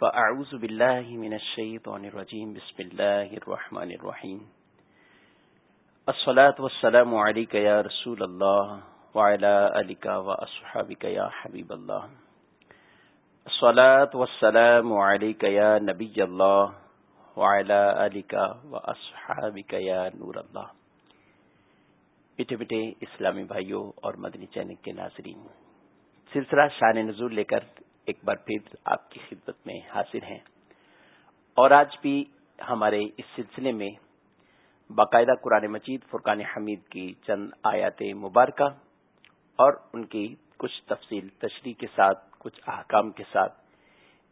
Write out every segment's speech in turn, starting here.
فأعوذ بالله من الشيطان الرجيم. بسم الله الرحمن الرحيم. الصلاة والسلام عليك يا رسول الله وعلى آلك وأصحابك يا حبيب الله. الصلاة والسلام عليك يا نبي الله وعلى آلك وأصحابك يا نور الله. بیٹے بیٹے اسلامی بھائیوں اور مدنی چینل کے ناظرین، سلسلہ شان نزول لے کر ایک بار پھر آپ کی خدمت میں حاضر ہیں۔ اور آج بھی ہمارے اس سلسلے میں باقاعدہ قرآن مجید، فرقان حمید کی چند آیات مبارکہ اور ان کی کچھ تفصیل تشریح کے ساتھ، کچھ احکام کے ساتھ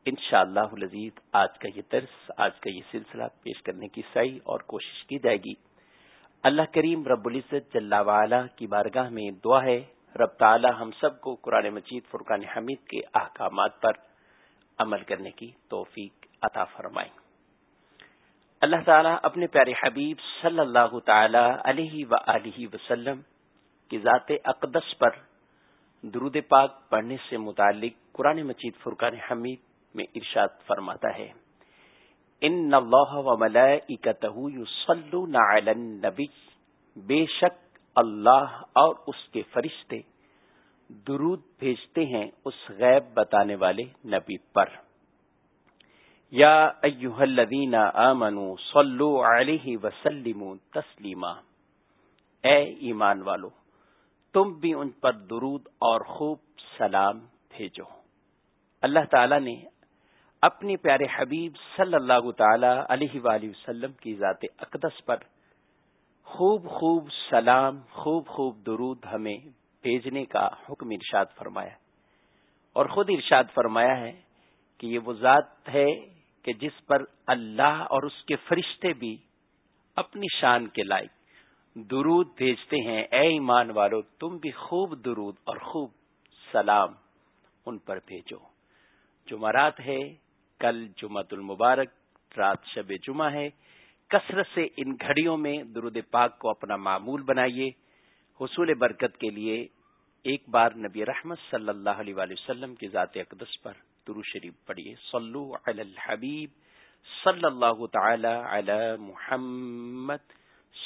ان شاء اللہ لذیذ آج کا یہ درس، آج کا یہ سلسلہ پیش کرنے کی صحیح اور کوشش کی جائے گی۔ اللہ کریم رب العزت جل وعلا کی بارگاہ میں دعا ہے رب تعالی ہم سب کو قرآن مجید فرقان حمید کے احکامات پر عمل کرنے کی توفیق عطا فرمائیں اللہ تعالیٰ اپنے پیارے حبیب صلی اللہ تعالی علیہ و وسلم کی ذات اقدس پر درود پاک پڑھنے سے متعلق قرآن مجید فرقان حمید میں ارشاد فرماتا ہے۔ ان اللہ و علی النبی، بے شک اللہ اور اس کے فرشتے درود بھیجتے ہیں اس غیب بتانے والے نبی پر۔ یا ایوہ الذین آمنوا صلو علیہ وسلم تسلیما۔ اے ایمان والو، تم بھی ان پر درود اور خوب سلام بھیجو۔ اللہ تعالی نے اپنی پیارے حبیب صلی اللہ تعالی علیہ وآلہ وسلم کی ذات اقدس پر خوب خوب سلام، خوب خوب درود ہمیں بھیجنے کا حکم ارشاد فرمایا۔ اور خود ارشاد فرمایا ہے کہ یہ وہ ذات ہے کہ جس پر اللہ اور اس کے فرشتے بھی اپنی شان کے لائق درود بھیجتے ہیں۔ اے ایمان والو، تم بھی خوب درود اور خوب سلام ان پر بھیجو۔ جمعرات ہے، کل جمعت المبارک، رات شب جمعہ ہے۔ کثرت سے ان گھڑیوں میں درود پاک کو اپنا معمول بنائیے۔ حصول برکت کے لیے ایک بار نبی رحمت صلی اللہ علیہ وآلہ وسلم کی ذات اقدس پر درو شریف پڑھیے۔ صلو علی الحبیب صلی اللہ تعالی علی محمد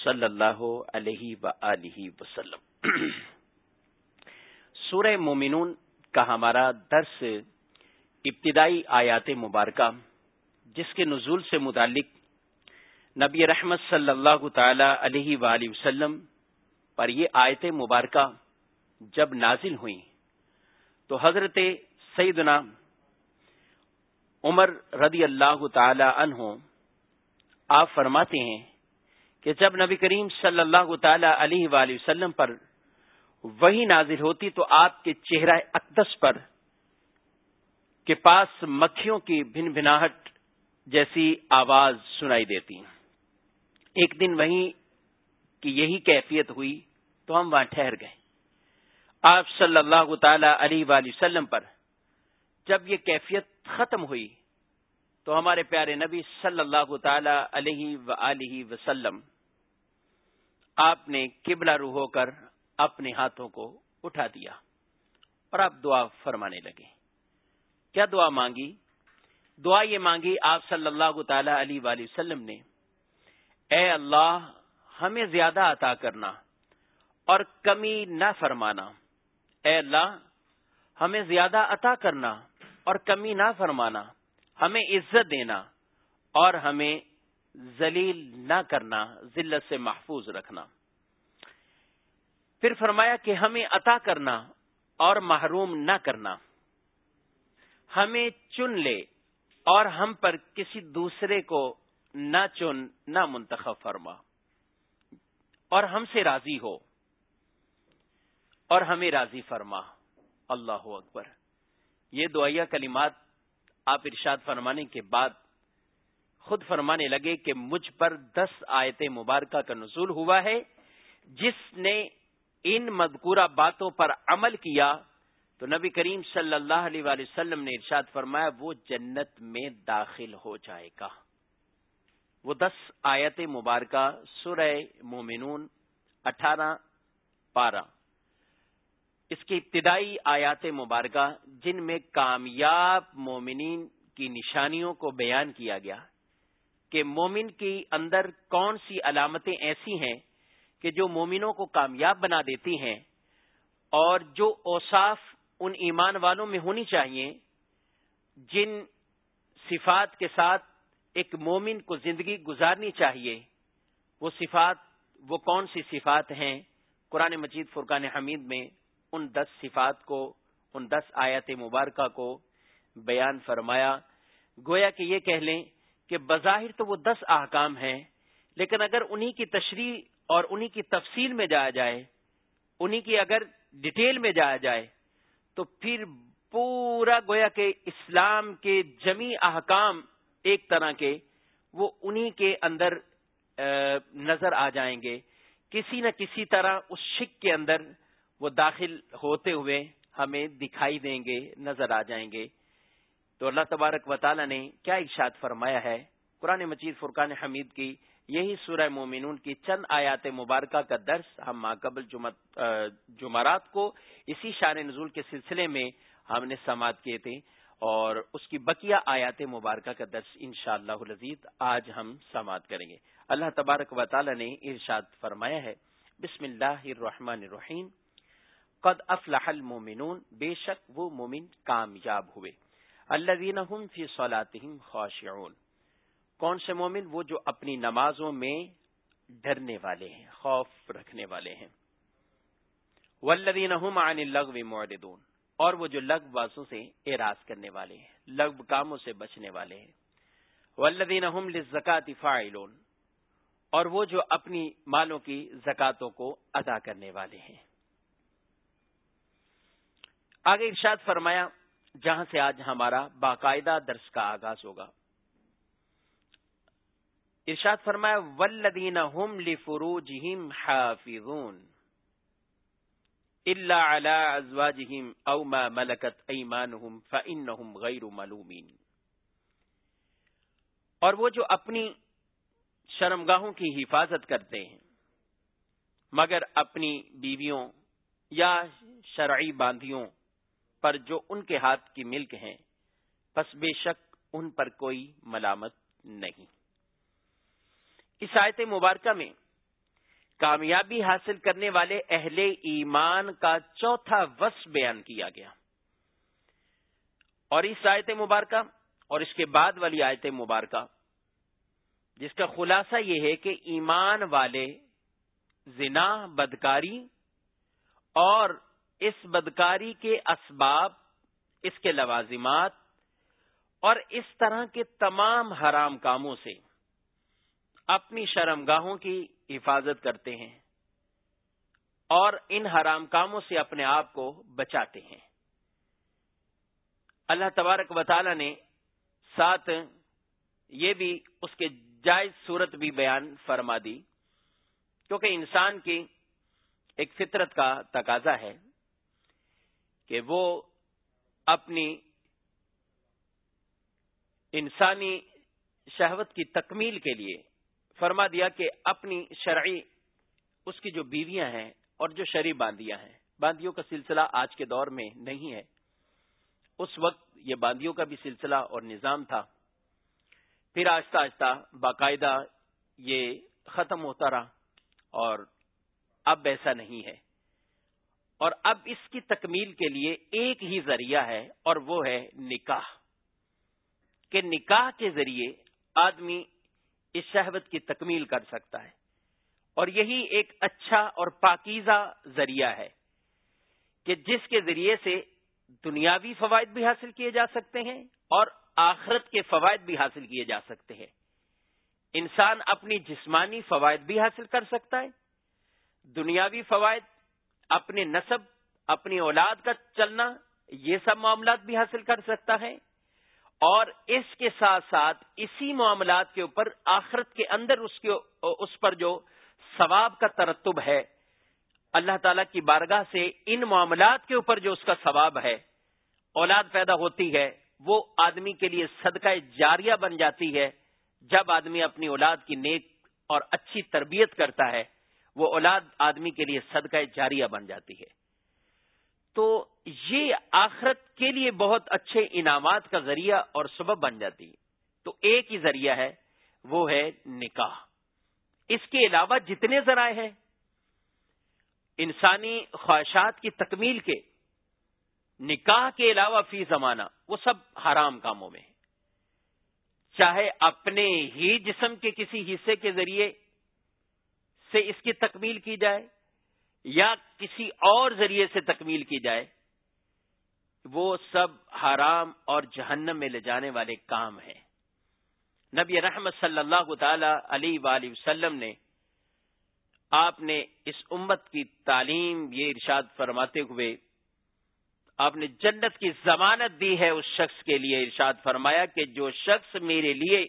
صلی اللہ علیہ وآلہ وسلم۔ سورہ مومنون کا ہمارا درس ابتدائی آیات مبارکہ، جس کے نزول سے متعلق نبی رحمت صلی اللہ تعالی علیہ وآلہ وسلم پر یہ آیت مبارکہ جب نازل ہوئی تو حضرت سیدنا عمر رضی اللہ تعالی عنہ آپ فرماتے ہیں کہ جب نبی کریم صلی اللہ تعالی علیہ وآلہ وسلم پر وہی نازل ہوتی تو آپ کے چہرہ اقدس پر کے پاس مکھیوں کی بھن بھناہٹ جیسی آواز سنائی دیتی۔ ایک دن وہیں کی یہی کیفیت ہوئی تو ہم وہاں ٹھہر گئے۔ آپ صلی اللہ تعالی علیہ وآلہ وسلم پر جب یہ کیفیت ختم ہوئی تو ہمارے پیارے نبی صلی اللہ تعالی علیہ و وسلم آپ نے قبلہ روح ہو کر اپنے ہاتھوں کو اٹھا دیا اور آپ دعا فرمانے لگے۔ کیا دعا مانگی؟ دعا یہ مانگی آپ صلی اللہ تعالی علیہ وآلہ وسلم نے، اے اللہ، ہمیں زیادہ عطا کرنا۔ اور کمی نہ فرمانا۔ اے اللہ، ہمیں زیادہ عطا کرنا اور کمی نہ فرمانا، ہمیں عزت دینا اور ہمیں ذلیل نہ کرنا، ذلت سے محفوظ رکھنا۔ پھر فرمایا کہ ہمیں عطا کرنا اور محروم نہ کرنا۔ ہمیں چن لے اور ہم پر کسی دوسرے کو نہ چن، نہ منتخب فرما۔ اور ہم سے راضی ہو۔ اور ہمیں راضی فرما۔ اللہ اکبر۔ یہ دعائیا کلمات آپ ارشاد فرمانے کے بعد خود فرمانے لگے کہ مجھ پر دس آیت مبارکہ کا نزول ہوا ہے۔ جس نے ان مذکورہ باتوں پر عمل کیا، تو نبی کریم صلی اللہ علیہ وآلہ وسلم نے ارشاد فرمایا، وہ جنت میں داخل ہو جائے گا۔ وہ دس آیت مبارکہ سورہ مومنون اٹھارہ پارہ اس کی ابتدائی آیات مبارکہ جن میں کامیاب مومنین کی نشانیوں کو بیان کیا گیا کہ مومن کی اندر کون سی علامتیں ایسی ہیں کہ جو مومنوں کو کامیاب بنا دیتی ہیں اور جو اوصاف ان ایمان والوں میں ہونی چاہیے جن صفات کے ساتھ ایک مومن کو زندگی گزارنی چاہیے، وہ صفات، وہ کون سی صفات ہیں؟ قرآن مجید فرقان حمید میں ان دس صفات کو، ان دس آیات مبارکہ کو بیان فرمایا۔ گویا کہ یہ کہہ لیں کہ بظاہر تو وہ دس احکام ہیں، لیکن اگر انہی کی تشریح اور انہی کی تفصیل میں جایا جائے، انہی کی اگر ڈیٹیل میں جایا جائے، تو پھر پورا گویا کہ اسلام کے جمی احکام ایک طرح کے وہ انہی کے اندر نظر آ جائیں گے۔ کسی نہ کسی طرح اس شک کے اندر وہ داخل ہوتے ہوئے ہمیں دکھائی دیں گے، نظر آ جائیں گے۔ تو اللہ تبارک و تعالی نے کیا ارشاد فرمایا ہے؟ قرآن مجید فرقان حمید کی یہی سورہ مومنون کی چند آیات مبارکہ کا درس ہم ماقبل جمعرات کو اسی شان نزول کے سلسلے میں ہم نے سماعت کیے تھے اور اس کی بقیہ آیات مبارکہ کا درس ان شاء اللہ آج ہم سماعت کریں گے۔ اللہ تبارک و تعالی نے ارشاد فرمایا ہے، بسم اللہ الرحمن الرحیم۔ قد افلح المومنون بے شک وہ مومن کامیاب ہوئے۔ اللہ فی صلاتهم خاشعون۔ کون سے مومن؟ وہ جو اپنی نمازوں میں ڈرنے والے ہیں، خوف رکھنے والے ہیں۔ هم عن اللغو معرضون۔ اور وہ جو لغ بازوں سے اعراض کرنے والے ہیں لغ کاموں سے بچنے والے ہیں۔ والذین هم للزکات فاعلون۔ اور وہ جو اپنی مالوں کی زکاتوں کو ادا کرنے والے ہیں۔ آگے ارشاد فرمایا، جہاں سے آج ہمارا باقاعدہ درس کا آغاز ہوگا۔ ارشاد فرمایا ولدین ہم لفروجہم حافظون الا على ازواجهم او ما ملكت ايمانهم فانهم غير ملومين۔ اور وہ جو اپنی شرمگاہوں کی حفاظت کرتے ہیں، مگر اپنی بیویوں یا شرعی باندھیوں پر جو ان کے ہاتھ کی ملک ہیں، پس بے شک ان پر کوئی ملامت نہیں۔ اس آیت مبارکہ میں کامیابی حاصل کرنے والے اہل ایمان کا چوتھا وس بیان کیا گیا۔ اور اس آیت مبارکہ اور اس کے بعد والی آیت مبارکہ، جس کا خلاصہ یہ ہے کہ ایمان والے، زنا، بدکاری اور اس بدکاری کے اسباب، اس کے لوازمات اور اس طرح کے تمام حرام کاموں سے اپنی شرمگاہوں کی حفاظت کرتے ہیں اور ان حرام کاموں سے اپنے آپ کو بچاتے ہیں۔ اللہ تبارک و تعالی نے ساتھ یہ بھی، اس کے جائز صورت بھی بیان فرما دی، کیونکہ انسان کی ایک فطرت کا تقاضا ہے۔ کہ وہ اپنی انسانی شہوت کی تکمیل کے لیے فرما دیا کہ اپنی شرعی اس کی جو بیویاں ہیں اور جو شرعی باندیاں ہیں، باندیوں کا سلسلہ آج کے دور میں نہیں ہے۔ اس وقت یہ باندیوں کا بھی سلسلہ اور نظام تھا۔ پھر آہستہ آہستہ باقاعدہ یہ ختم ہوتا رہا اور اب ایسا نہیں ہے۔ اور اب اس کی تکمیل کے لیے ایک ہی ذریعہ ہے اور وہ ہے نکاح۔ کہ نکاح کے ذریعے آدمی اس شہوت کی تکمیل کر سکتا ہے۔ اور یہی ایک اچھا اور پاکیزہ ذریعہ ہے کہ جس کے ذریعے سے دنیاوی فوائد بھی حاصل کیے جا سکتے ہیں اور آخرت کے فوائد بھی حاصل کیے جا سکتے ہیں۔ انسان اپنی جسمانی فوائد بھی حاصل کر سکتا ہے۔ دنیاوی فوائد اپنے نصب اپنی اولاد کا چلنا، یہ سب معاملات بھی حاصل کر سکتا ہے۔ اور اس کے ساتھ ساتھ اسی معاملات کے اوپر آخرت کے اندر اس کے، اس پر جو ثواب کا ترتب ہے، اللہ تعالی کی بارگاہ سے ان معاملات کے اوپر جو اس کا ثواب ہے، اولاد پیدا ہوتی ہے، وہ آدمی کے لیے صدقہ جاریہ بن جاتی ہے۔ جب آدمی اپنی اولاد کی نیک اور اچھی تربیت کرتا ہے وہ اولاد آدمی کے لیے صدقہ جاریہ بن جاتی ہے۔ تو یہ آخرت کے لیے بہت اچھے انعامات کا ذریعہ اور سبب بن جاتی تو ایک ہی ذریعہ ہے، وہ ہے نکاح۔ اس کے علاوہ جتنے ذرائع ہیں، انسانی خواہشات کی تکمیل کے، نکاح کے علاوہ فی زمانہ، وہ سب حرام کاموں میں چاہے اپنے ہی جسم کے کسی حصے کے ذریعے سے اس کی تکمیل کی جائے یا کسی اور ذریعے سے تکمیل کی جائے، وہ سب حرام اور جہنم میں لے جانے والے کام ہیں۔ نبی رحمت صلی اللہ تعالی علی وآلہ وسلم نے آپ نے اس امت کی تعلیم، یہ ارشاد فرماتے ہوئے آپ نے جنت کی ضمانت دی ہے اس شخص کے لیے ارشاد فرمایا کہ جو شخص میرے لیے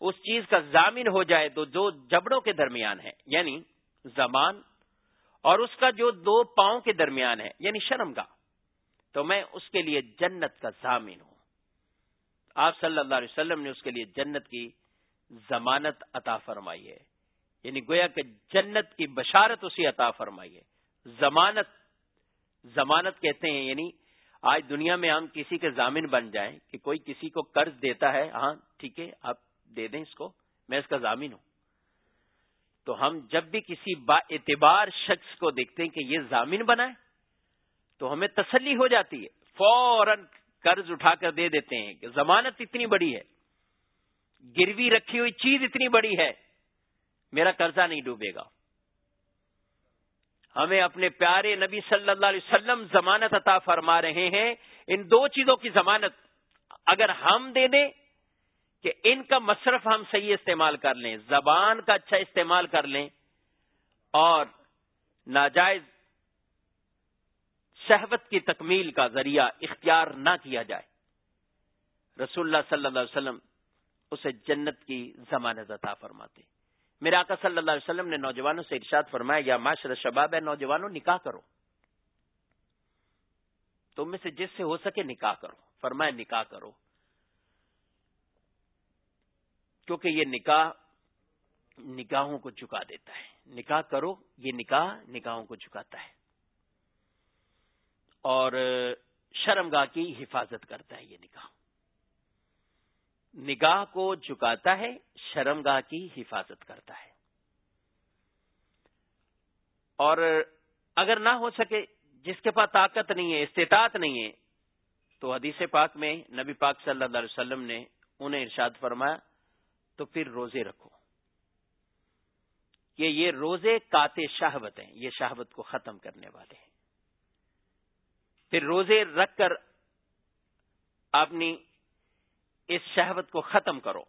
اس چیز کا ضامن ہو جائے تو جو جبڑوں کے درمیان ہے یعنی زمان، اور اس کا جو دو پاؤں کے درمیان ہے یعنی شرم کا تو میں اس کے لیے جنت کا ضامن ہوں۔ آپ صلی اللہ علیہ وسلم نے اس کے لیے جنت کی ضمانت عطا فرمائی ہے۔ یعنی گویا کہ جنت کی بشارت اسی عطا فرمائی ہے۔ ضمانت ضمانت کہتے ہیں یعنی آج دنیا میں ہم کسی کے ضامن بن جائیں کہ کوئی کسی کو قرض دیتا ہے ہاں ٹھیک ہے، آپ دے دیں اس کو، میں اس کا ضامن ہوں۔ تو ہم جب بھی کسی با اعتبار شخص کو دیکھتے ہیں کہ یہ ضامن بنا ہے تو ہمیں تسلی ہو جاتی ہے۔ فوراً قرض اٹھا کر دے دیتے ہیں کہ ضمانت اتنی بڑی ہے، گروی رکھی ہوئی چیز اتنی بڑی ہے، میرا قرضہ نہیں ڈوبے گا۔ ہمیں اپنے پیارے نبی صلی اللہ علیہ وسلم ضمانت عطا فرما رہے ہیں۔ ان دو چیزوں کی ضمانت اگر ہم دے دیں کہ ان کا مصرف ہم صحیح استعمال کر لیں، زبان کا اچھا استعمال کر لیں اور ناجائز شہوت کی تکمیل کا ذریعہ اختیار نہ کیا جائے۔ رسول اللہ صلی اللہ علیہ وسلم اسے جنت کی ضمانت عطا فرماتے میرے آقا صلی اللہ علیہ وسلم نے نوجوانوں سے ارشاد فرمایا، یا معاشر شباب ہے، نوجوانوں نکاح کرو۔ تم میں سے جس سے ہو سکے نکاح کرو۔ فرمایا، نکاح کرو۔ کیونکہ یہ نکاح نکاحوں کو چکا دیتا ہے۔ نکاح کرو، یہ نکاح نکاحوں کو چکاتا ہے۔ اور شرمگاہ کی حفاظت کرتا ہے یہ نکاح۔ نگاہ کو جھکاتا ہے، شرمگاہ کی حفاظت کرتا ہے۔ اور اگر نہ ہو سکے، جس کے پاس طاقت نہیں ہے، استطاعت نہیں ہے، تو حدیث پاک میں نبی پاک صلی اللہ علیہ وسلم نے انہیں ارشاد فرمایا تو پھر روزے رکھو۔ کہ یہ روزے کاتے شہوت ہیں یہ شہوت کو ختم کرنے والے ہیں۔ پھر روزے رکھ کر اپنی اس شہوت کو ختم کرو۔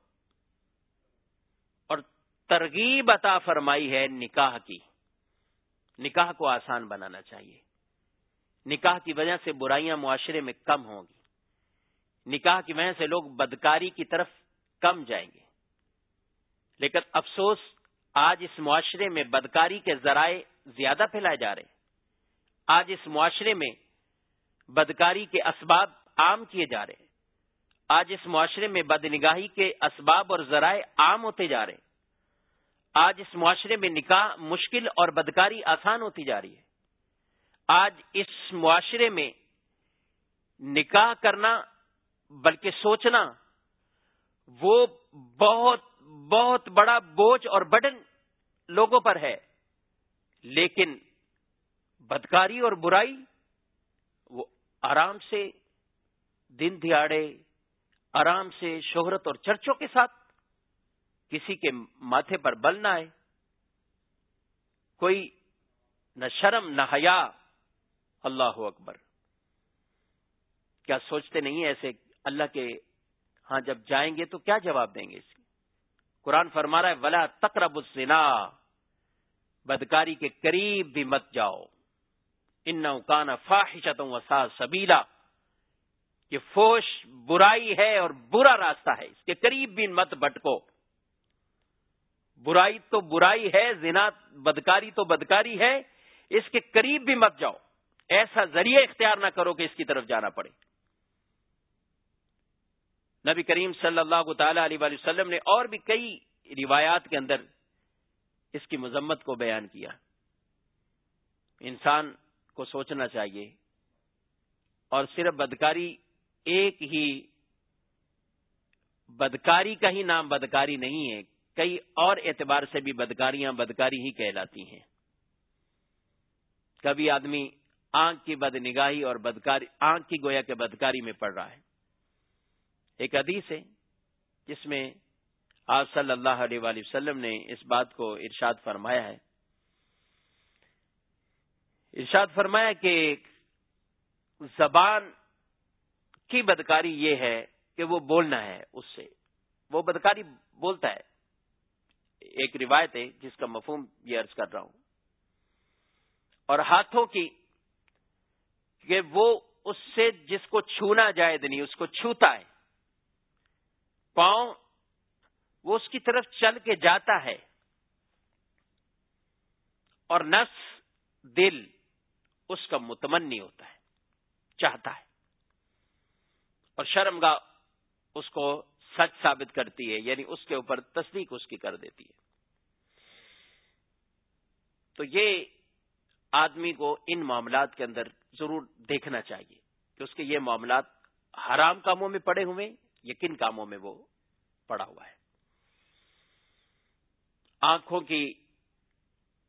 اور ترغیب عطا فرمائی ہے نکاح کی۔ نکاح کو آسان بنانا چاہیے۔ نکاح کی وجہ سے برائیاں معاشرے میں کم ہوں گی۔ نکاح کی وجہ سے لوگ بدکاری کی طرف کم جائیں گے۔ لیکن افسوس آج اس معاشرے میں بدکاری کے ذرائع زیادہ پھیلائے جا رہے آج اس معاشرے میں بدکاری کے اسباب عام کیے جا رہے آج اس معاشرے میں بد نگاہی کے اسباب اور ذرائع عام ہوتے جا رہے ہیں۔ آج اس معاشرے میں نکاح مشکل اور بدکاری آسان ہوتی جا رہی ہے۔ آج اس معاشرے میں نکاح کرنا بلکہ سوچنا وہ بہت بہت بڑا بوجھ اور بڈن لوگوں پر ہے، لیکن بدکاری اور برائی وہ آرام سے دن دیاڑے آرام سے شہرت اور چرچوں کے ساتھ کسی کے ماتھے پر بل نہ آئے۔ کوئی نہ شرم، نہ حیا۔ اللہ اکبر۔ کیا سوچتے نہیں ایسے اللہ کے ہاں جب جائیں گے تو کیا جواب دیں گے اس قرآن فرما رہا ہے، ولا تقرب الزنا، بدکاری کے قریب بھی مت جاؤ۔ ان کانا فاحشتوں وسا سبیلا۔ یہ فوش برائی ہے اور برا راستہ ہے، اس کے قریب بھی مت بٹکو برائی تو برائی ہے، زنا بدکاری تو بدکاری ہے، اس کے قریب بھی مت جاؤ۔ ایسا ذریعہ اختیار نہ کرو کہ اس کی طرف جانا پڑے۔ نبی کریم صلی اللہ تعالی علیہ وسلم نے اور بھی کئی روایات کے اندر اس کی مذمت کو بیان کیا۔ انسان کو سوچنا چاہیے اور صرف بدکاری ایک ہی بدکاری کا ہی نام بدکاری نہیں ہے، کئی اور اعتبار سے بھی بدکاریاں بدکاری ہی کہلاتی ہیں۔ کبھی آدمی آنکھ کی بد نگاہی اور بدکاری، آنکھ کی گویا کے بدکاری میں پڑ رہا ہے۔ ایک حدیث ہے جس میں آج صلی اللہ علیہ وآلہ وسلم نے اس بات کو ارشاد فرمایا ہے۔ ارشاد فرمایا کہ زبان کی بدکاری یہ ہے کہ وہ بولنا ہے اس سے۔ وہ بدکاری بولتا ہے۔ ایک روایت ہے جس کا مفہوم یہ عرض کر رہا ہوں۔ اور ہاتھوں کی کہ وہ اس سے جس کو چھونا جائز نہیں یعنی اس کو چھوتا ہے پاؤں وہ اس کی طرف چل کے جاتا ہے اور نس دل اس کا متمنی ہوتا ہے، چاہتا ہے۔ اور شرم گاہ اس کو سچ ثابت کرتی ہے یعنی اس کے اوپر تصدیق اس کی کر دیتی ہے۔ تو یہ آدمی کو ان معاملات کے اندر ضرور دیکھنا چاہیے کہ اس کے یہ معاملات حرام کاموں میں پڑے ہوئے یا کن کاموں میں وہ پڑا ہوا ہے؟ آنکھوں کی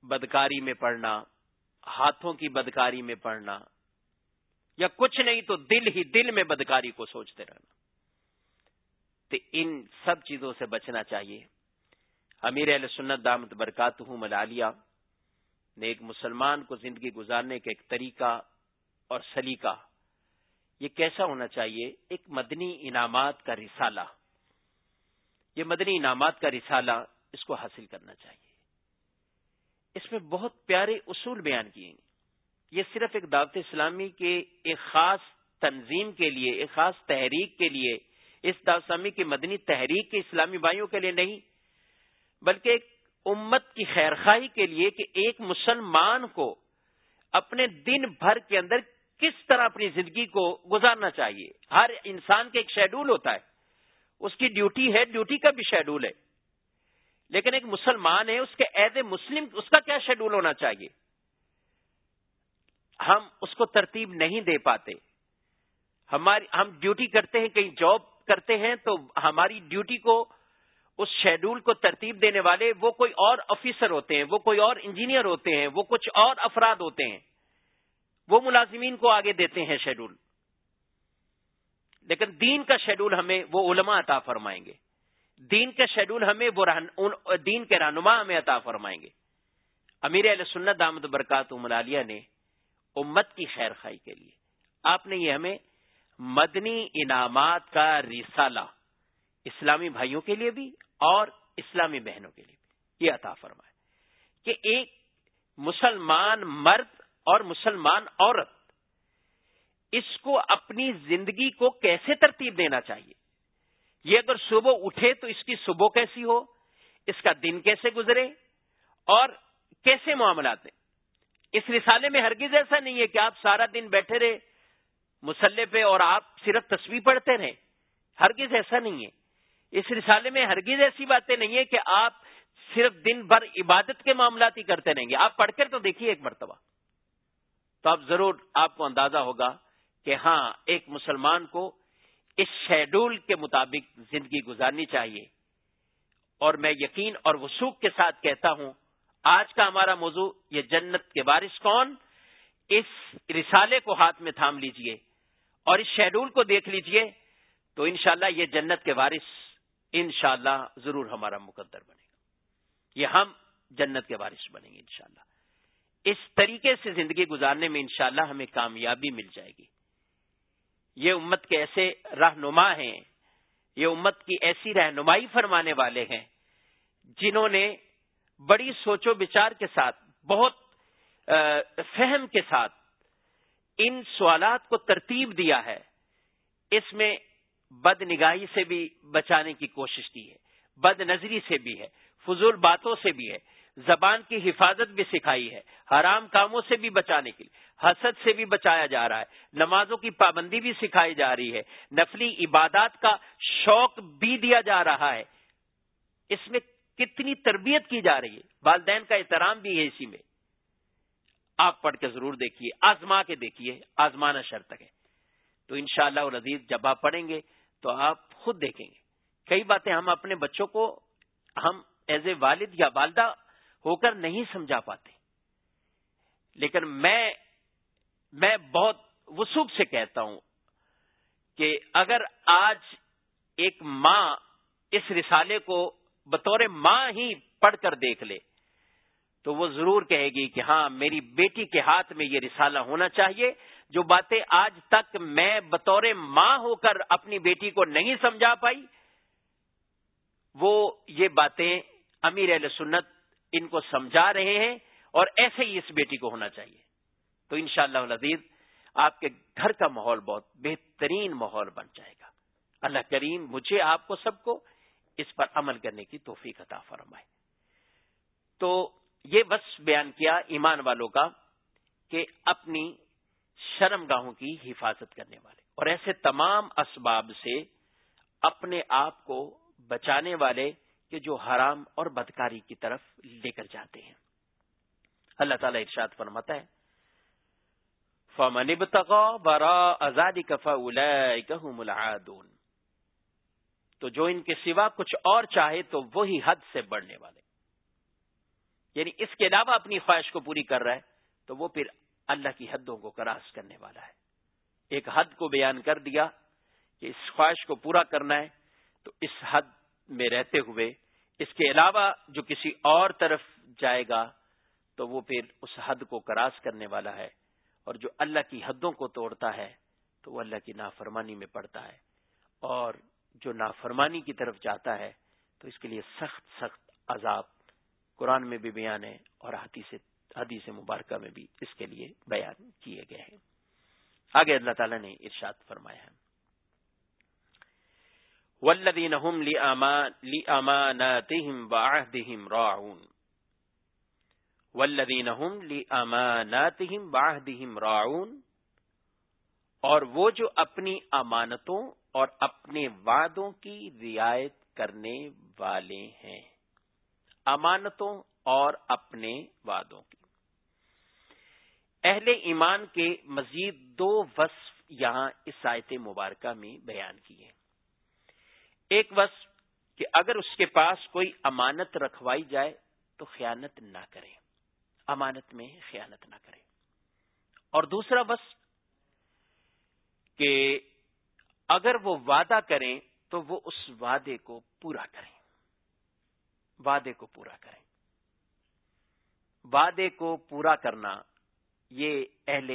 بدکاری میں پڑنا ہاتھوں کی بدکاری میں پڑنا یا کچھ نہیں تو دل ہی دل میں بدکاری کو سوچتے رہنا۔ تو ان سب چیزوں سے بچنا چاہیے۔ امیر علیہ سنت دامت برکات ہوں ملالیہ نے ایک مسلمان کو زندگی گزارنے کا ایک طریقہ اور سلیقہ یہ کیسا ہونا چاہیے؟ ایک مدنی انعامات کا رسالہ۔ یہ مدنی انعامات کا رسالہ اس کو حاصل کرنا چاہیے۔ اس میں بہت پیارے اصول بیان کیے یہ صرف ایک دعوت اسلامی کے ایک خاص تنظیم کے لیے، ایک خاص تحریک کے لیے، اس دعوت اسلامی کی مدنی تحریک کے اسلامی بھائیوں کے لیے نہیں، بلکہ ایک امت کی خیرخائی کے لیے کہ ایک مسلمان کو اپنے دن بھر کے اندر کس طرح اپنی زندگی کو گزارنا چاہیے؟ ہر انسان کے ایک شیڈول ہوتا ہے۔ اس کی ڈیوٹی ہے ڈیوٹی کا بھی شیڈول ہے۔ لیکن ایک مسلمان ہے، اس کے ایز اے مسلم، اس کا کیا شیڈول ہونا چاہیے؟ ہم اس کو ترتیب نہیں دے پاتے۔ ہماری، ہم ڈیوٹی کرتے ہیں، کہیں جاب کرتے ہیں تو ہماری ڈیوٹی کو، اس شیڈول کو ترتیب دینے والے وہ کوئی اور آفیسر ہوتے ہیں، وہ کوئی اور انجینئر ہوتے ہیں، وہ کچھ اور افراد ہوتے ہیں۔ وہ ملازمین کو آگے دیتے ہیں شیڈول لیکن دین کا شیڈول ہمیں وہ علماء عطا فرمائیں گے۔ دین کا شیڈول ہمیں وہ دین کے رہنما ہمیں عطا فرمائیں گے۔ امیر علیہ سنت دامد برکات ملالیہ نے امت کی خیر خائی کے لیے۔ آپ نے یہ ہمیں مدنی انعامات کا رسالہ اسلامی بھائیوں کے لیے بھی اور اسلامی بہنوں کے لیے بھی یہ عطا فرمائے۔ کہ ایک مسلمان مرد اور مسلمان عورت، اس کو اپنی زندگی کو کیسے ترتیب دینا چاہیے؟ یہ اگر صبح اٹھے تو اس کی صبح کیسی ہو؟ اس کا دن کیسے گزرے؟ اور کیسے معاملات ہیں؟ اس رسالے میں ہرگز ایسا نہیں ہے کہ آپ سارا دن بیٹھے رہے، مسلح پہ اور آپ صرف تصویر پڑھتے رہے ہرگز ایسا نہیں ہے۔ اس رسالے میں ہرگز ایسی باتیں نہیں ہے کہ آپ صرف دن بھر عبادت کے معاملات ہی کرتے رہیں گے۔ آپ پڑھ کر تو دیکھیے ایک مرتبہ۔ تو اب ضرور آپ کو اندازہ ہوگا کہ ہاں ایک مسلمان کو اس شیڈول کے مطابق زندگی گزارنی چاہیے۔ اور میں یقین اور وسوخ کے ساتھ کہتا ہوں، آج کا ہمارا موضوع یہ جنت کے بارش کون؟ اس رسالے کو ہاتھ میں تھام لیجیے اور اس شیڈول کو دیکھ لیجیے تو انشاءاللہ یہ جنت کے وارث انشاءاللہ ضرور ہمارا مقدر بنے گا۔ یہ ہم جنت کے وارث بنیں گے انشاءاللہ۔ اس طریقے سے زندگی گزارنے میں انشاءاللہ ہمیں کامیابی مل جائے گی۔ یہ امت کے ایسے رہنما ہیں، یہ امت کی ایسی رہنمائی فرمانے والے ہیں جنہوں نے بڑی سوچ و بچار کے ساتھ، بہت فہم کے ساتھ ان سوالات کو ترتیب دیا ہے۔ اس میں بد نگاہی سے بھی بچانے کی کوشش کی ہے بد نظری سے بھی ہے، فضول باتوں سے بھی ہے۔ زبان کی حفاظت بھی سکھائی ہے، حرام کاموں سے بھی بچانے کے لیے، حسد سے بھی بچایا جا رہا ہے، نمازوں کی پابندی بھی سکھائی جا رہی ہے، نفلی عبادات کا شوق بھی دیا جا رہا ہے۔ اس میں کتنی تربیت کی جا رہی ہے؟ والدین کا احترام بھی ہے اسی میں۔ آپ پڑھ کے ضرور دیکھیے، آزما کے دیکھیے، آزمانا شرط ہے۔ تو انشاءاللہ شاء اللہ جب آپ پڑھیں گے تو آپ خود دیکھیں گے۔ کئی باتیں ہم اپنے بچوں کو، ہم ایز اے والد یا والدہ ہو کر نہیں سمجھا پاتے۔ لیکن میں میں بہت وسوخ سے کہتا ہوں کہ اگر آج ایک ماں اس رسالے کو بطور ماں ہی پڑھ کر دیکھ لے، تو وہ ضرور کہے گی کہ ہاں میری بیٹی کے ہاتھ میں یہ رسالہ ہونا چاہیے، جو باتیں آج تک میں بطور ماں ہو کر اپنی بیٹی کو نہیں سمجھا پائی، وہ یہ باتیں امیر علیہ سنت ان کو سمجھا رہے ہیں اور ایسے ہی اس بیٹی کو ہونا چاہیے۔ تو انشاءاللہ شاء اللہ آپ کے گھر کا ماحول بہت بہترین ماحول بن جائے گا۔ اللہ کریم مجھے، آپ کو، سب کو اس پر عمل کرنے کی توفیق عطا فرمائے۔ تو یہ بس بیان کیا ایمان والوں کا کہ اپنی شرم گاہوں کی حفاظت کرنے والے اور ایسے تمام اسباب سے اپنے آپ کو بچانے والے کہ جو حرام اور بدکاری کی طرف لے کر جاتے ہیں۔ اللہ تعالی ارشاد فرماتا ہے، فمن ابتغى براء ذلك فاولئك هم العادون۔ تو جو ان کے سوا کچھ اور چاہے تو وہی حد سے بڑھنے والے۔ یعنی اس کے علاوہ اپنی خواہش کو پوری کر رہا ہے، تو وہ پھر اللہ کی حدوں کو کراس کرنے والا ہے۔ ایک حد کو بیان کر دیا کہ اس خواہش کو پورا کرنا ہے، تو اس حد میں رہتے ہوئے اس کے علاوہ جو کسی اور طرف جائے گا تو وہ پھر اس حد کو کراس کرنے والا ہے اور جو اللہ کی حدوں کو توڑتا ہے تو وہ اللہ کی نافرمانی میں پڑتا ہے اور جو نافرمانی کی طرف جاتا ہے تو اس کے لیے سخت سخت عذاب قرآن میں بھی بیان ہے اور حدیث حدیث مبارکہ میں بھی اس کے لیے بیان کیے گئے ہیں۔ آگے اللہ تعالیٰ نے ارشاد فرمایا ہے۔ والذین هم لأماناتهم وعهدهم راعون والذین هم لأماناتهم وعهدهم راعون اور وہ جو اپنی امانتوں اور اپنے وعدوں کی رعایت کرنے والے ہیں، امانتوں اور اپنے وعدوں کی۔ اہل ایمان کے مزید دو وصف یہاں اس آیت مبارکہ میں بیان کیے۔ ایک وصف کہ اگر اس کے پاس کوئی امانت رکھوائی جائے تو خیانت نہ کرے۔ امانت میں خیانت نہ کرے۔ اور دوسرا وصف کہ اگر وہ وعدہ کریں تو وہ اس وعدے کو پورا کریں۔ وعدے کو پورا کریں۔ وعدے کو پورا کرنا یہ اہل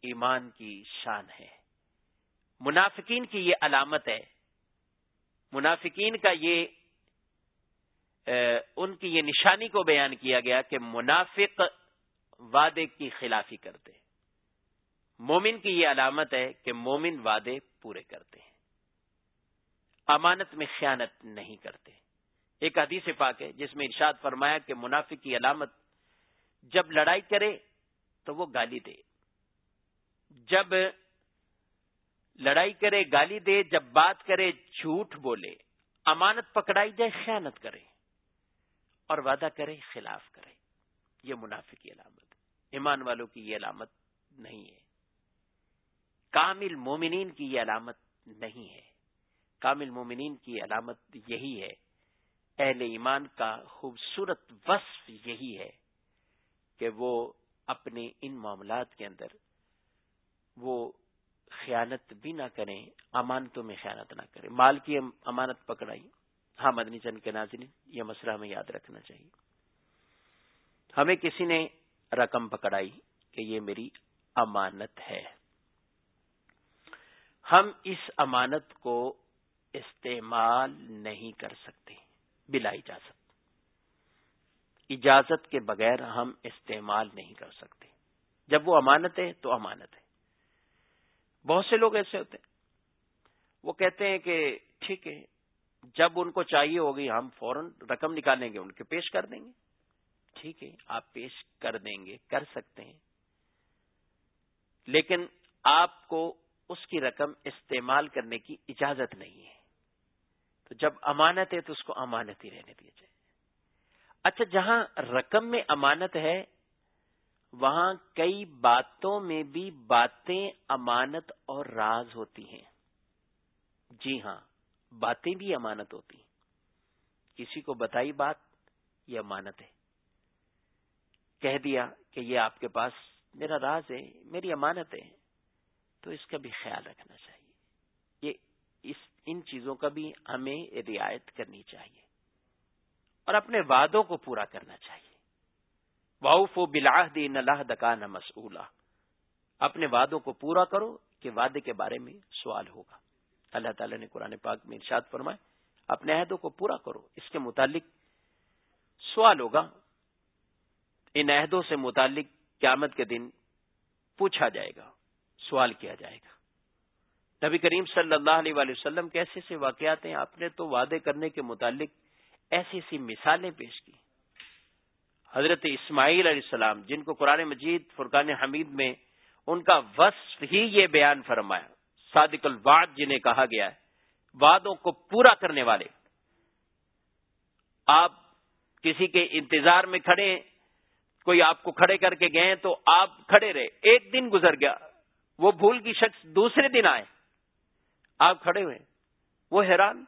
ایمان کی شان ہے۔ منافقین کی یہ علامت ہے منافقین کا یہ ان کی یہ نشانی کو بیان کیا گیا کہ منافق وعدے کی خلافی کرتے مومن کی یہ علامت ہے کہ مومن وعدے پورے کرتے ہیں۔ امانت میں خیانت نہیں کرتے۔ ایک حدیث پاک ہے جس میں ارشاد فرمایا کہ منافق کی علامت، جب لڑائی کرے تو وہ گالی دے۔ جب لڑائی کرے، گالی دے، جب بات کرے، جھوٹ بولے، امانت پکڑائی جائے، خیانت کرے، اور وعدہ کرے، خلاف کرے، یہ منافق کی علامت ایمان والوں کی یہ علامت نہیں ہے۔ کامل مومنین کی یہ علامت نہیں ہے۔ کامل مومنین کی علامت یہی ہے۔ اہل ایمان کا خوبصورت وصف یہی ہے کہ وہ اپنے ان معاملات کے اندر وہ خیانت بھی نہ کریں، امانتوں میں خیانت نہ کریں۔ مال کی امانت پکڑائی ہاں مدنی چند کے ناظرین، یہ مسئلہ ہمیں یاد رکھنا چاہیے۔ ہمیں کسی نے رقم پکڑائی کہ یہ میری امانت ہے۔ ہم اس امانت کو استعمال نہیں کر سکتے، بلا اجازت۔ اجازت کے بغیر ہم استعمال نہیں کر سکتے۔ جب وہ امانت ہے تو امانت ہے۔ بہت سے لوگ ایسے ہوتے ہیں۔ وہ کہتے ہیں کہ ٹھیک ہے، جب ان کو چاہیے ہوگی ہم فوراً رقم نکالیں گے، ان کے پیش کر دیں گے۔ ٹھیک ہے، آپ پیش کر دیں گے، کر سکتے ہیں۔ لیکن آپ کو اس کی رقم استعمال کرنے کی اجازت نہیں ہے۔ تو جب امانت ہے تو اس کو امانت ہی رہنے دیا جائے۔ اچھا جہاں رقم میں امانت ہے وہاں کئی باتوں میں بھی باتیں امانت اور راز ہوتی ہیں۔ جی ہاں باتیں بھی امانت ہوتی ہیں۔ کسی کو بتائی بات، یہ امانت ہے۔ کہہ دیا کہ یہ آپ کے پاس میرا راز ہے، میری امانت ہے، تو اس کا بھی خیال رکھنا چاہیے۔ یہ اس، ان چیزوں کا بھی ہمیں رعایت کرنی چاہیے اور اپنے وعدوں کو پورا کرنا چاہیے۔ واؤف و بلاح دین اللہ دکان مسولہ اپنے وعدوں کو پورا کرو کہ وعدے کے بارے میں سوال ہوگا۔ اللہ تعالیٰ نے قرآن پاک میں ارشاد فرمائے اپنے عہدوں کو پورا کرو۔ اس کے متعلق سوال ہوگا۔ ان عہدوں سے متعلق قیامت کے دن پوچھا جائے گا، سوال کیا جائے گا۔ نبی کریم صلی اللہ علیہ وسلم کے ایسے واقعات ہیں، آپ نے تو وعدے کرنے کے متعلق ایسی ایسی مثالیں پیش کی۔ حضرت اسماعیل علیہ السلام، جن کو قرآن مجید، فرقان حمید میں ان کا وصف ہی یہ بیان فرمایا۔ صادق الواد جنہیں کہا گیا ہے، وعدوں کو پورا کرنے والے۔ آپ کسی کے انتظار میں کھڑے کوئی آپ کو کھڑے کر کے گئے تو آپ کھڑے رہے۔ ایک دن گزر گیا، وہ بھول کی شخص دوسرے دن آئے۔ آپ کھڑے ہوئے، وہ حیران۔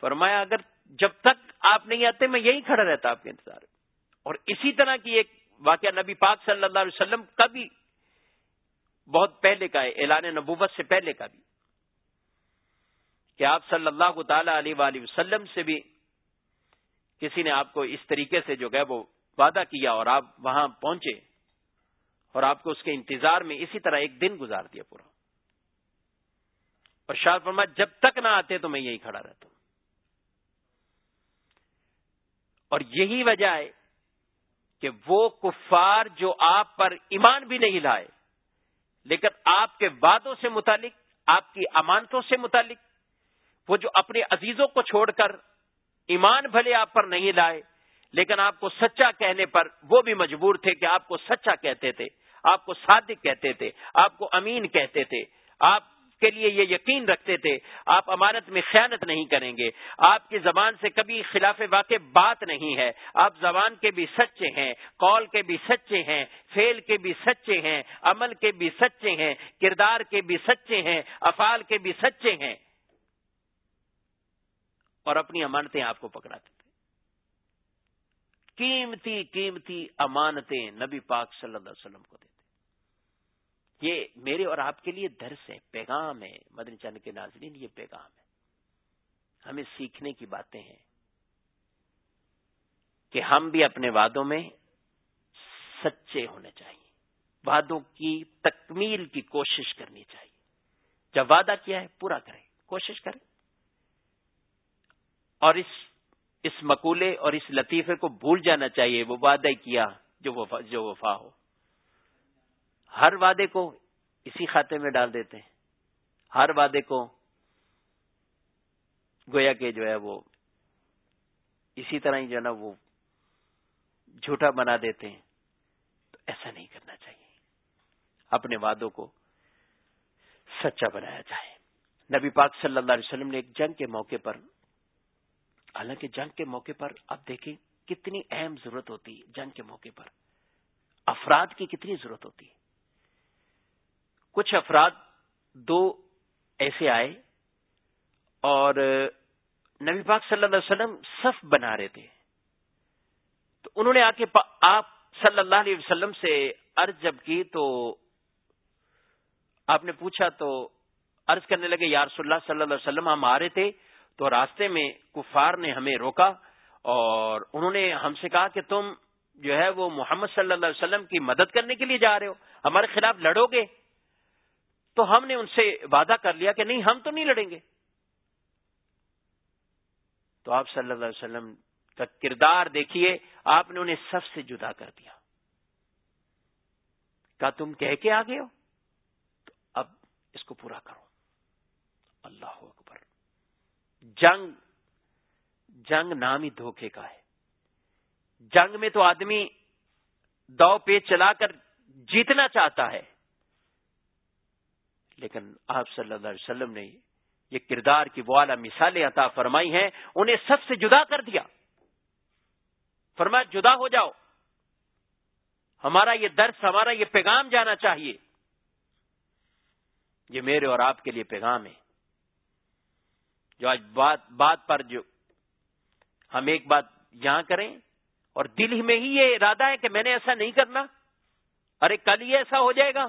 فرمایا، اگر جب تک آپ نہیں آتے، میں یہی کھڑا رہتا آپ کے انتظار اور اسی طرح کی ایک واقعہ نبی پاک صلی اللہ علیہ وسلم کا بھی بہت پہلے کا ہے، اعلان نبوت سے پہلے کا بھی۔ کہ آپ صلی اللہ تعالی علیہ وآلہ وسلم سے بھی کسی نے آپ کو اس طریقے سے جو گئے وہ وعدہ کیا اور آپ وہاں پہنچے اور آپ کو اس کے انتظار میں اسی طرح ایک دن گزار دیا پورا۔ اور شاہ فرما جب تک نہ آتے تو میں یہی کھڑا رہتا ہوں۔ اور یہی وجہ ہے کہ وہ کفار جو آپ پر ایمان بھی نہیں لائے، لیکن آپ کے وعدوں سے متعلق، آپ کی امانتوں سے متعلق، وہ جو اپنے عزیزوں کو چھوڑ کر ایمان بھلے آپ پر نہیں لائے، لیکن آپ کو سچا کہنے پر وہ بھی مجبور تھے کہ آپ کو سچا کہتے تھے، آپ کو صادق کہتے تھے، آپ کو امین کہتے تھے، آپ کے لیے یہ یقین رکھتے تھے، آپ امانت میں خیانت نہیں کریں گے۔ آپ کی زبان سے کبھی خلاف واقع بات نہیں ہے۔ آپ زبان کے بھی سچے ہیں، قول کے بھی سچے ہیں فیل کے بھی سچے ہیں، عمل کے بھی سچے ہیں، کردار کے بھی سچے ہیں، افعال کے بھی سچے ہیں۔ اور اپنی امانتیں آپ کو پکڑاتے تھے۔ قیمتی قیمتی امانتیں نبی پاک صلی اللہ علیہ وسلم کو دیتے یہ میرے اور آپ کے لیے درس ہے، پیغام ہے۔ مدنی چند کے ناظرین، یہ پیغام ہے۔ ہمیں سیکھنے کی باتیں ہیں کہ ہم بھی اپنے وعدوں میں سچے ہونے چاہیے۔ وعدوں کی تکمیل کی کوشش کرنی چاہیے۔ جب وعدہ کیا ہے، پورا کریں۔ کوشش کریں۔ اور اس اس مقولے اور اس لطیفے کو بھول جانا چاہیے، وہ وعدہ کیا جو وفا جو وفا ہو۔ ہر وعدے کو اسی کھاتے میں ڈال دیتے ہیں۔ ہر وعدے کو گویا کہ جو ہے وہ اسی طرح ہی جو ہے نا وہ جھوٹا بنا دیتے ہیں۔ تو ایسا نہیں کرنا چاہیے۔ اپنے وعدوں کو سچا بنایا جائے۔ نبی پاک صلی اللہ علیہ وسلم نے ایک جنگ کے موقع پر، حالانکہ جنگ کے موقع پر آپ دیکھیں کتنی اہم ضرورت ہوتی ہے۔ جنگ کے موقع پر افراد کی کتنی ضرورت ہوتی ہے۔ کچھ افراد دو ایسے آئے اور نبی پاک صلی اللہ علیہ وسلم صف بنا رہے تھے۔ تو انہوں نے آ کے آپ صلی اللہ علیہ وسلم سے عرض جب کی تو آپ نے پوچھا تو عرض کرنے لگے، یا رسول اللہ صلی اللہ علیہ وسلم، ہم آ رہے تھے تو راستے میں کفار نے ہمیں روکا اور انہوں نے ہم سے کہا کہ تم جو ہے وہ محمد صلی اللہ علیہ وسلم کی مدد کرنے کے لیے جا رہے ہو، ہمارے خلاف لڑو گے۔ تو ہم نے ان سے وعدہ کر لیا کہ نہیں، ہم تو نہیں لڑیں گے۔ تو آپ صلی اللہ علیہ وسلم کا کردار دیکھیے، آپ نے انہیں سب سے جدا کر دیا۔ کہا، تم کہہ کے آگے ہو؟ تو اب اس کو پورا کرو۔ اللہ اکبر۔ جنگ جنگ نام ہی دھوکے کا ہے۔ جنگ میں تو آدمی دو پہ چلا کر جیتنا چاہتا ہے۔ لیکن آپ صلی اللہ علیہ وسلم نے یہ کردار کی وہ والا مثالیں عطا فرمائی ہیں، انہیں سب سے جدا کر دیا۔ فرمایا، جدا ہو جاؤ۔ ہمارا یہ درس، ہمارا یہ پیغام جانا چاہیے۔ یہ میرے اور آپ کے لیے پیغام ہے۔ جو آج بات بات پر جو ہم ایک بات یہاں کریں، اور دل ہی میں ہی یہ ارادہ ہے کہ میں نے ایسا نہیں کرنا۔ ارے، کل ہی ایسا ہو جائے گا۔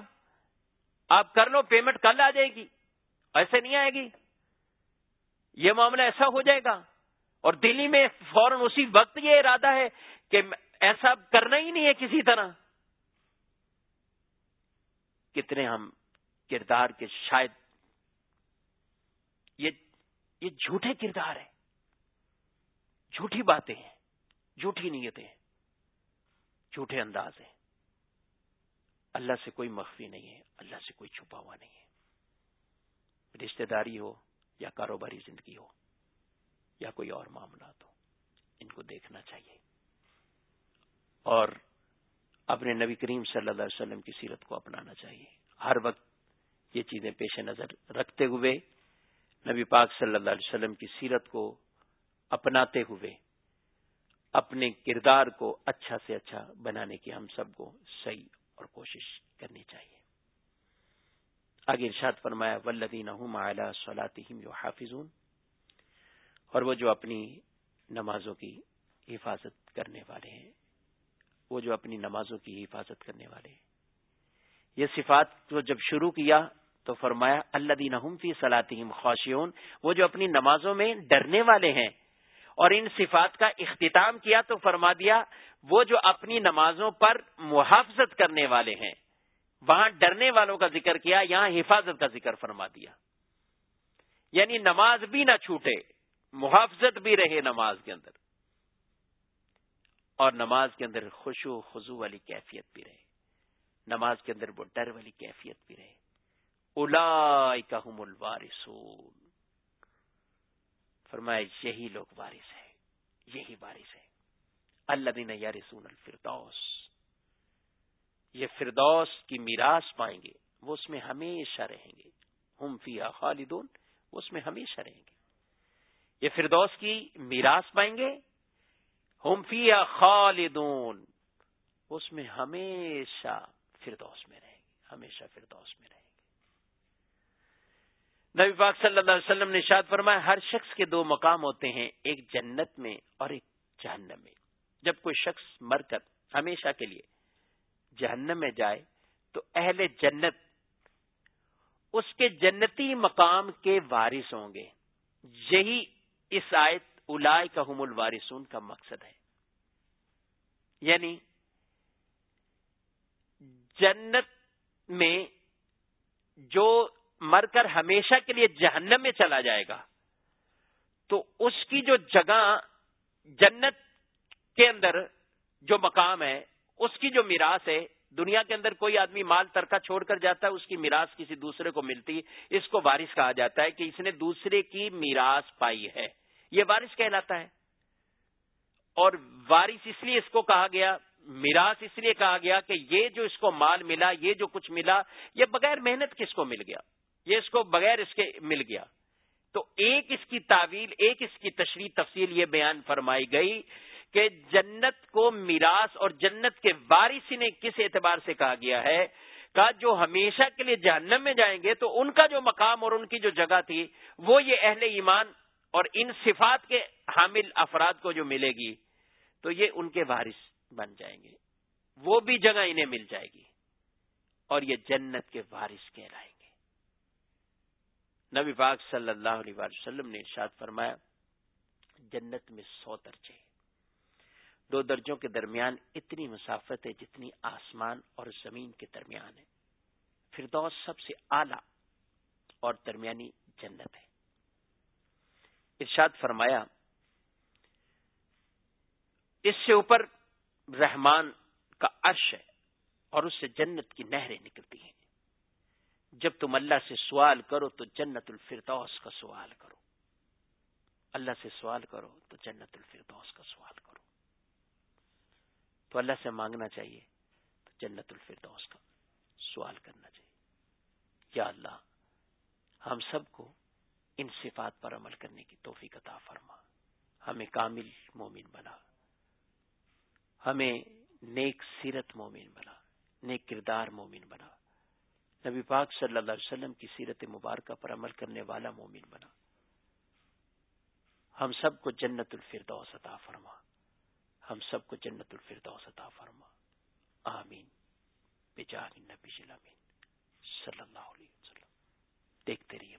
آپ کر لو پیمنٹ کل آ جائے گی۔ ایسے نہیں آئے گی۔ یہ معاملہ ایسا ہو جائے گا۔ اور دلی میں فوراً اسی وقت یہ ارادہ ہے کہ ایسا کرنا ہی نہیں ہے کسی طرح۔ کتنے ہم کردار کے شاید یہ یہ جھوٹے کردار ہیں۔ جھوٹی باتیں ہیں۔ جھوٹی نیتیں جھوٹے انداز ہیں۔ اللہ سے کوئی مخفی نہیں ہے، اللہ سے کوئی چھپا ہوا نہیں ہے۔ رشتہ داری ہو یا کاروباری زندگی ہو، یا کوئی اور معاملات ہو، ان کو دیکھنا چاہیے۔ اور اپنے نبی کریم صلی اللہ علیہ وسلم کی سیرت کو اپنانا چاہیے۔ ہر وقت یہ چیزیں پیش نظر رکھتے ہوئے، نبی پاک صلی اللہ علیہ وسلم کی سیرت کو اپناتے ہوئے، اپنے کردار کو اچھا سے اچھا بنانے کی ہم سب کو صحیح اور کوشش کرنی چاہیے۔ آگے ارشاد فرمایا ولدین سلاطم جو حافظون اور وہ جو اپنی نمازوں کی حفاظت کرنے والے ہیں، وہ جو اپنی نمازوں کی حفاظت کرنے والے ہیں۔ یہ صفات کو جب شروع کیا تو فرمایا اللہ دین فی صلاطیم خوشیون وہ جو اپنی نمازوں میں ڈرنے والے ہیں اور ان صفات کا اختتام کیا تو فرما دیا، وہ جو اپنی نمازوں پر محافظت کرنے والے ہیں۔ وہاں ڈرنے والوں کا ذکر کیا، یہاں حفاظت کا ذکر فرما دیا۔ یعنی نماز بھی نہ چھوٹے، محافظت بھی رہے نماز کے اندر۔ اور نماز کے اندر خوشو خزو والی کیفیت بھی رہے۔ نماز کے اندر وہ ڈر والی کیفیت بھی رہے۔ الا الوارثون۔ فرمایا، یہی لوگ وارث ہیں، یہی وارث ہے اللہ دین یارسون الفردوس۔ یہ فردوس کی میراث پائیں گے، وہ اس میں ہمیشہ رہیں گے۔ ہم فی خالدون، وہ اس میں ہمیشہ رہیں گے۔ یہ فردوس کی میراث پائیں گے، ہم فی خالدون اس میں ہمیشہ فردوس میں رہیں گے، ہمیشہ فردوس میں رہیں گے۔ نبی پاک صلی اللہ علیہ وسلم نے شاد فرمایا، ہر شخص کے دو مقام ہوتے ہیں، ایک جنت میں اور ایک جہنم میں۔ جب کوئی شخص مر کر ہمیشہ کے لیے جہنم میں جائے، تو اہل جنت اس کے جنتی مقام کے وارث ہوں گے۔ یہی اس آیت الائے کا حم الوارثون کا مقصد ہے۔ یعنی جنت میں جو مر کر ہمیشہ کے لیے جہنم میں چلا جائے گا۔ تو اس کی جو جگہ جنت کے اندر جو مقام ہے، اس کی جو میراث ہے، دنیا کے اندر کوئی آدمی مال ترکا چھوڑ کر جاتا ہے، اس کی میراث کسی دوسرے کو ملتی، اس کو وارث کہا جاتا ہے کہ اس نے دوسرے کی میراث پائی ہے۔ یہ وارث کہلاتا ہے۔ اور وارث اس لیے اس کو کہا گیا، میراث اس لیے کہا گیا کہ یہ جو اس کو مال ملا، یہ جو کچھ ملا، یہ بغیر محنت کس کو مل گیا؟ یہ اس کو بغیر اس کے مل گیا۔ تو ایک اس کی تعویل، ایک اس کی تشریح، تفصیل یہ بیان فرمائی گئی کہ جنت کو میراث اور جنت کے وارث نے کس اعتبار سے کہا گیا ہے؟ کہ جو ہمیشہ کے لیے جہنم میں جائیں گے، تو ان کا جو مقام اور ان کی جو جگہ تھی، وہ یہ اہل ایمان اور ان صفات کے حامل افراد کو جو ملے گی، تو یہ ان کے وارث بن جائیں گے۔ وہ بھی جگہ انہیں مل جائے گی اور یہ جنت کے وارث کہلائیں گے۔ نبی پاک صلی اللہ علیہ وسلم نے ارشاد فرمایا، جنت میں سو درجے دو درجوں کے درمیان اتنی مسافت ہے جتنی آسمان اور زمین کے درمیان ہے۔ فردوس سب سے اعلی اور درمیانی جنت ہے۔ ارشاد فرمایا، اس سے اوپر رحمان کا عرش ہے اور اس سے جنت کی نہریں نکلتی ہیں۔ جب تم اللہ سے سوال کرو تو جنت الفردوس کا سوال کرو۔ اللہ سے سوال کرو تو جنت الفردوس کا سوال کرو۔ تو اللہ سے مانگنا چاہیے تو جنت الفردوس کا سوال کرنا چاہیے۔ یا اللہ، ہم سب کو ان صفات پر عمل کرنے کی عطا فرما۔ ہمیں کامل مومن بنا۔ ہمیں نیک سیرت مومن بنا۔ نیک کردار مومن بنا۔ نبی پاک صلی اللہ علیہ وسلم کی سیرت مبارکہ پر عمل کرنے والا مومن بنا۔ ہم سب کو جنت الفردوس عطا فرما۔ ہم سب کو جنت الفردوس عطا فرما۔ آمین۔ بجان نبی صلی اللہ علیہ وسلم۔ دیکھتے رہیے